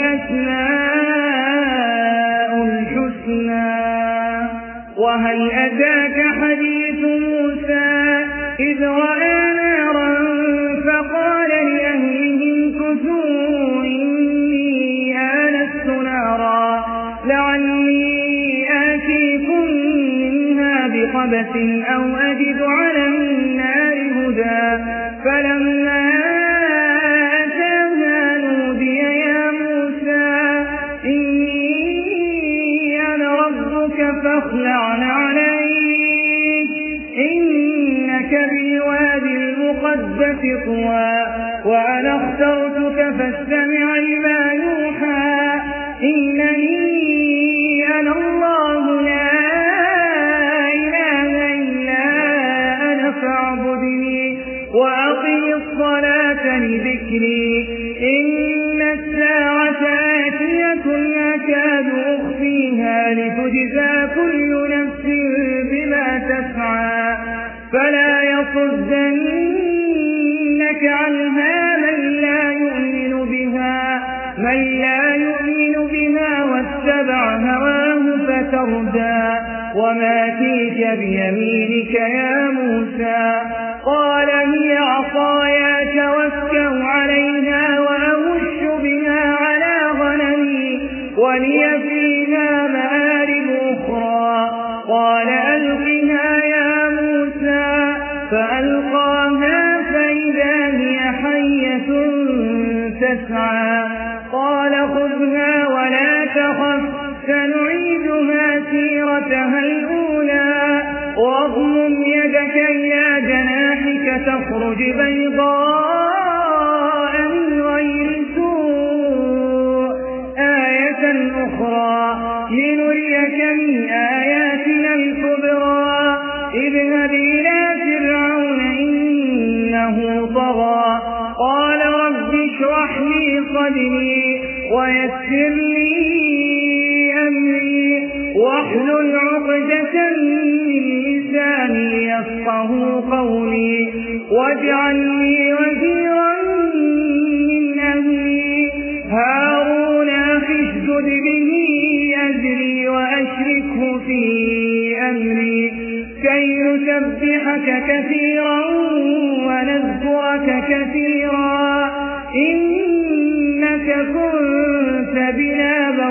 الأسماء الحسنى. وهل أتاك حديث موسى؟ إذ رأى نارا فقال لأهلهم كثوا إني آنست نارا. لعلي آتيكم منها بقبس أو أجد لذكري إن الساعة آتية أكاد أخفيها لتجزى كل نفس بما تسعى فلا يصدنك عنها من لا يؤمن بها. من لا يؤمن بها واتبع هواه فتردى. وما تلك بيمينك يا موسى؟ قال هي عصايا تسعى قال خذها ولا تخف سنعيدها سيرتها الأولى. واضمم يدك إلى جناحك تخرج بيضاء صدري ويسر لي أمري واحلل عقدة من لساني يفقه قولي واجعل لي وزيرا من أهلي هارون أخشدد به أجري وأشركه في أمري كي نسبحك كثيرا ونذكرك كثيرا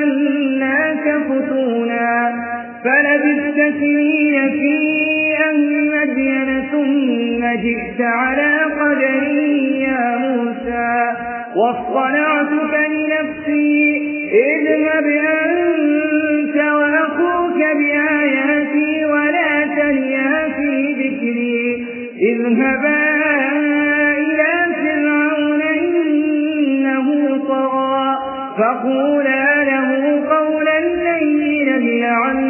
وفتناك فتونا فلبثت سنين في أهل مدين ثم جئت على قدري يا موسى واصطنعتك لنفسي اذهب أنت وأخوك بآياتي ولا تنيا في ذكري اذهبا إلى فرعون إنه طغى فقولا لينا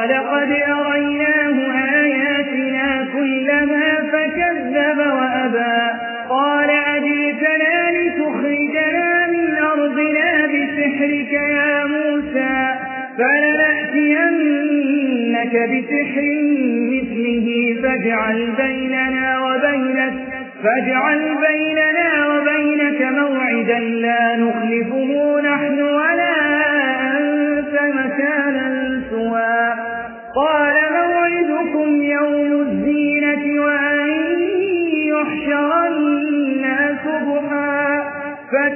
ولقد أريناه آياتنا كلما فكذب وأبى قال أجيتنا لتخرجنا من أرضنا بسحرك يا موسى فلنأتينك بسحر مثله فاجعل بيننا وبينك فاجعل بيننا وبينك موعدا لا نخلفه نحن ولا أنت مكانا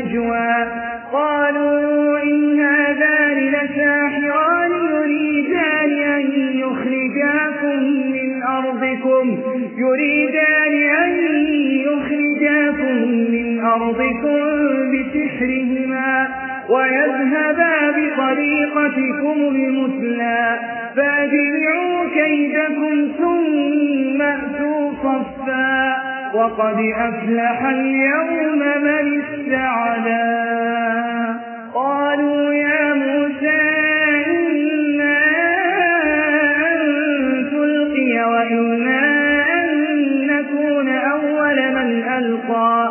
النجوى قالوا إن هذان لساحران يريدان أن يخرجاكم من أرضكم. يريدان أن يخرجاكم من أرضكم بسحرهما ويذهبا بطريقتكم المثلى. فاجمعوا كيدكم ثم أتوا صفا. وقد أفلح اليوم من استعلى قالوا يا موسى إنا أن تلقي وإنا أن نكون أول من ألقى.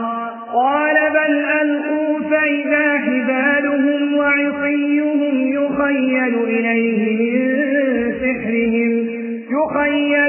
قال بل ألقوا فإذا حبالهم وعصيهم يخيل إليه من سحرهم يخيل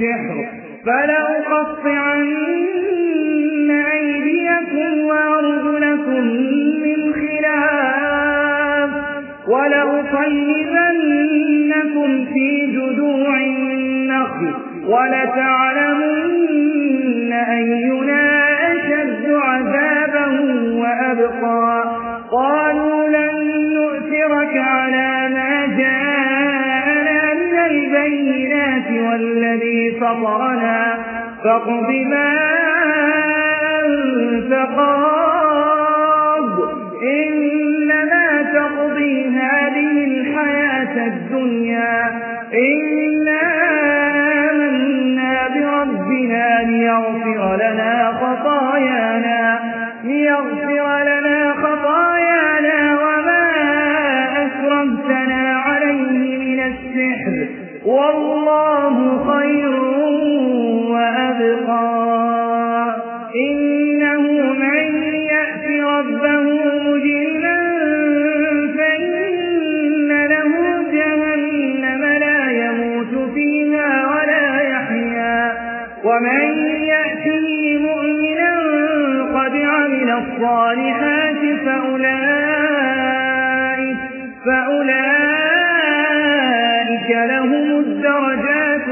السحر. فلأقطعن أيديكم وأرجلكم من خلاف ولأصيبنكم في جذوع النخل ولتعلمن أينا أشد عذابا وأبقى. قالوا لن نؤثرك على ما جاءنا من البينات والذي فطرنا فاقض ما أنت إنما تقضي هذه الحياة الدنيا. إنا آمنا بربنا ليغفر لنا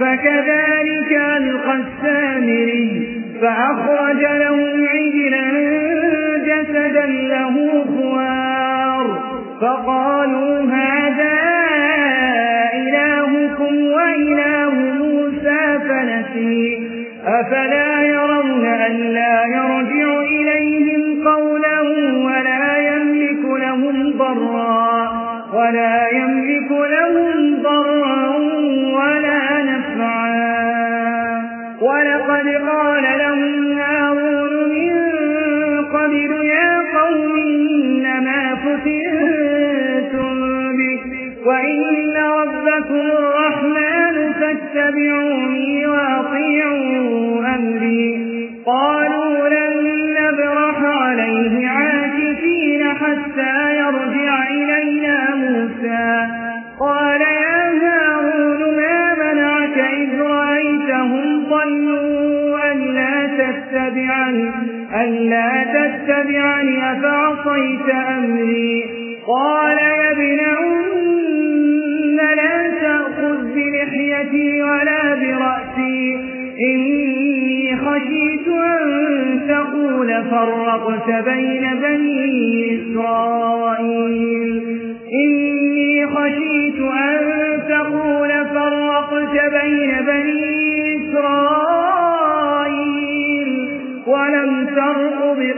فكذلك ألقى السامري فأخرج لهم عجلا جسدا له خوار فقالوا هذا إلهكم وإله موسى فنسي أفلا يرون أن لا يرجع تتبعني ألا تتبعني أفعصيت أمري. قال يا ابن أم لا تأخذ بلحيتي ولا برأسي. إني خشيت أن تقول فرقت بين بني إسرائيل. إني خشيت أن تقول فرقت بين بني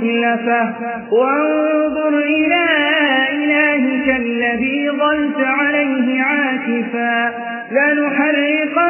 تخلفه وانظر إلى إلهك الذي ظلت عليه عاكفا. لنحرقنه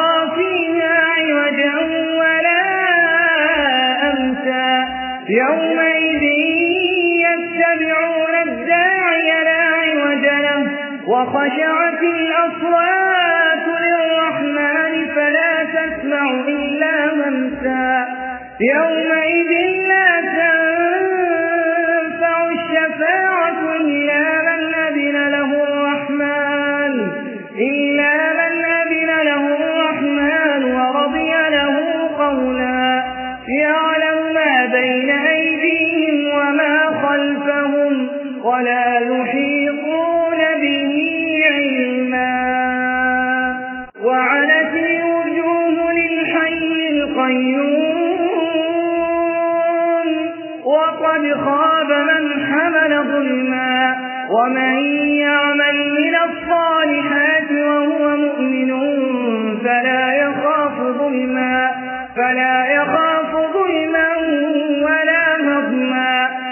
يومئذ يتبعون الداعي لا عوج له وخشعت الأصوات للرحمن فلا تسمع إلا همسا يومئذ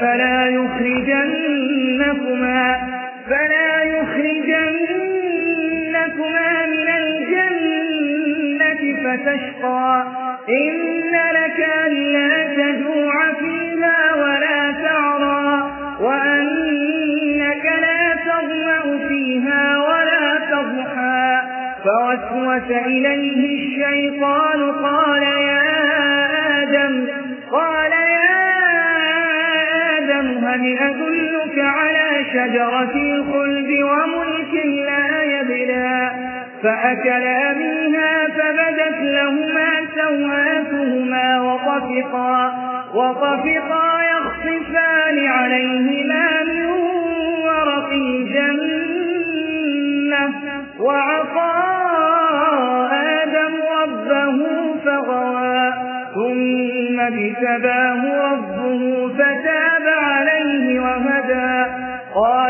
فلا يخرجنكما فلا يخرجنكما من الجنة فتشقى. إن لك ألا تجوع فيها ولا تعرى وأنك لا تظمأ فيها ولا تضحى. فوسوس إليه الشيطان هل أدلك على شجرة الخلد وملك لا يبلى؟ فأكلا منها فبدت لهما سوآتهما وطفقا, وطفقا يخصفان عليهما من ورق الجنة. وعصى آدم ربه فغوى ثم بتباه ربه فتاب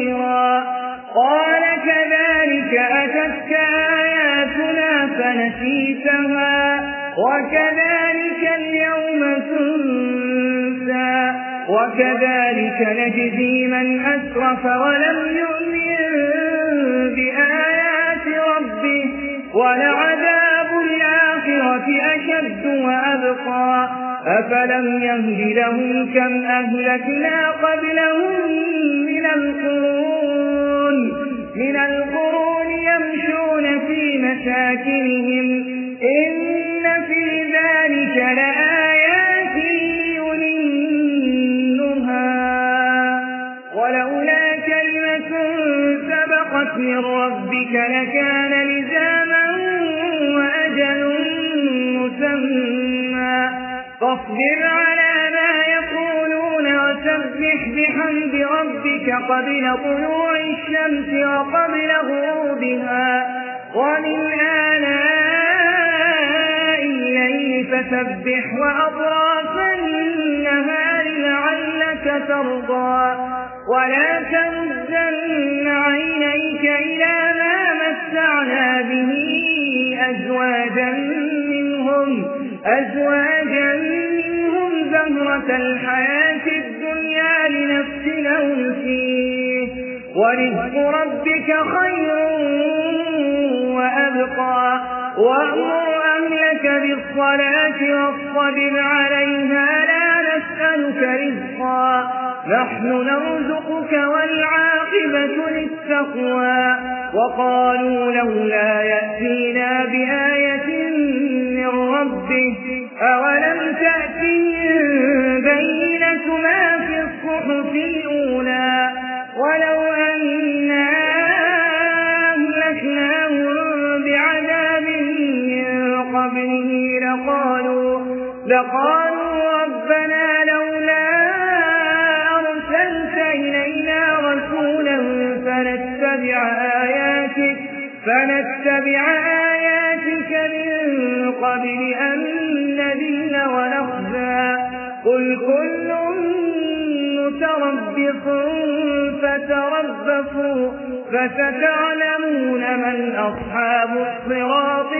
بصيرا قال كذلك أتتك آياتنا فنسيتها وكذلك اليوم تنسى وكذلك نجزي من أسرف ولم يؤمن بآيات ربه ولعذاب أفلم يهد لهم كم أهلكنا قبلهم من القرون من القرون يمشون في مساكنهم. إن في ذلك لآيات يننها ولولا كلمة سبقت من ربك لكان بحمد ربك قبل طلوع الشمس وقبل غروبها ومن آلاء الليل فسبح وأطراف النهار لعلك ترضى ولا تمدن عينيك إلى ما متعنا به أزواجا منهم أزواجا منهم زهرة الحياة ورزق ربك خير وأبقى. وأمر أهلك بالصلاة واصطبر عليها لا نسألك رزقا. نحن نرزقك والعاقبة للتقوى. وقالوا لولا يأتينا بآية من ربه أولم تأتهم بينة ما في الصحف الأولى؟ لقالوا, لقالوا ربنا لولا أرسلت إلينا رسولا فنتبع آياتك فنتبع آياتك من قبل أن نذل ونخزى. قل كل متربص فتربصوا فستعلمون من أصحاب الصراط